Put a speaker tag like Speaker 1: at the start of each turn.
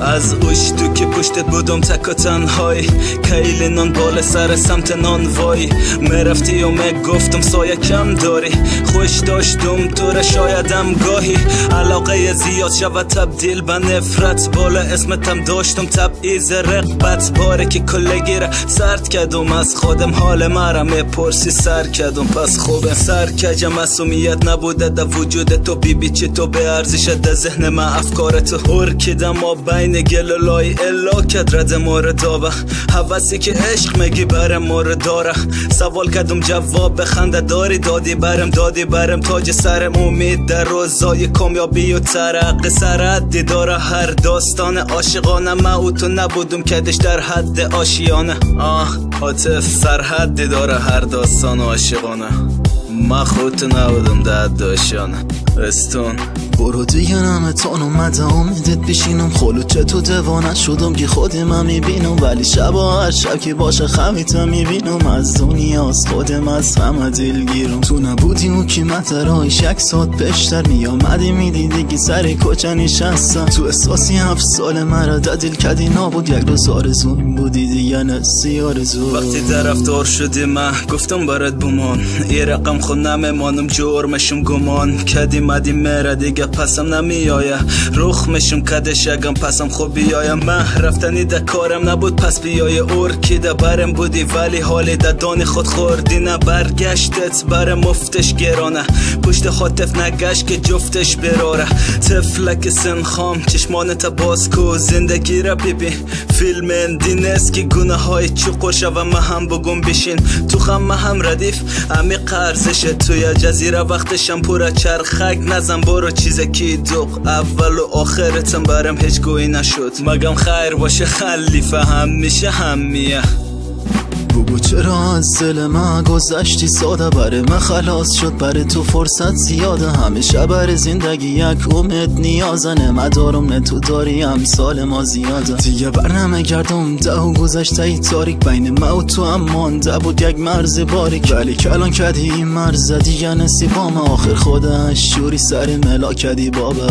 Speaker 1: از اوش تو که پشتت بودم تک و تنهای کیل نان بال سر سمت نان وای. مرفتی و گفتم سایه کم داری. خوش داشتم تو را شایدم گاهی. علاقه زیاد شود تبدیل به نفرت. بالا اسمتم داشتم تبعیز رقبت باره که کلگی را سرد کردم از خودم حال مرا می‌پرسی. سر کردم پس خوبه. سر کجم مسئولیت نبوده در وجود تو بی بی چی؟ تو به ارزش در ذهن من افکار تو. ارکیدم ما بین گل و لای الا کد رد مورد دابه حوثی که عشق مگی برم مورد داره. سوال کردم جواب بخنده داری؟ دادی برم دادی برم. تاج سرم امید در روزای کامیابی و ترق سرحدی داره هر داستان عاشقانه من او تو نبودم کدش در حد آشیانه. آه حاطف سرحدی داره هر داستان عاشقانه. من خودت نبودم در داشتانه استون
Speaker 2: برو دیگه نمتان اومده امیدت بشینم. خلوچه تو دوانت شدم که خود من می‌بینم. ولی شبا هر شب که باشه خمیتا می‌بینم. از دنیاست خودم از همه دلگیرم تو نبودی و که مترهای شک سات پشتر میامدی. می‌دیدی که سر کچه نشستم. تو احساسی هفت سال مرا دل کدی نابود یک روز آرزون بودی دیگه نسی آرزو
Speaker 1: وقتی طرفدار شدی من گفتم برات بمان ای رقم خود نمیمانم جرمشم گمان. کدی مدی میره دیگه پسم نمیایه. روخ مشم کدش اگم پسم خوب بیایه. من رفتنی ده کارم نبود پس بیایه. ارکی ده برم بودی ولی حالی ده دانی خود خوردی. نه برگشتت برم مفتش گرانه. پشت خاطف نگشت که جفتش براره. تفلک سن خام چشمانت باز کو. زندگی را ببین. فیلم اندینست که گونه های شو ما هم بگم بشین. تو خم هم ردیف. امی قرزشه توی جزیره وقتشم پورا چرخک. نزن برو چیزه کی دوق اول و آخرتم برم هیچ گویی نشد. مگم خیر باشه خلیفه هم میشه هم
Speaker 2: بگو چرا از دل من گذشتی؟ ساده بره من خلاص شد. بره تو فرصت زیاده. همیشه بر زندگی یک امید نیازنه مدارم نه تو داری. سال ما زیاده. دیگه بر نمیگردم ده و گذشته ای تاریک. بین ما و تو هم مانده بود یک مرز باریک. ولی کلان کدی این مرز. دیگه نصیبام. آخر خودش شوری سر ملا کدی بابا.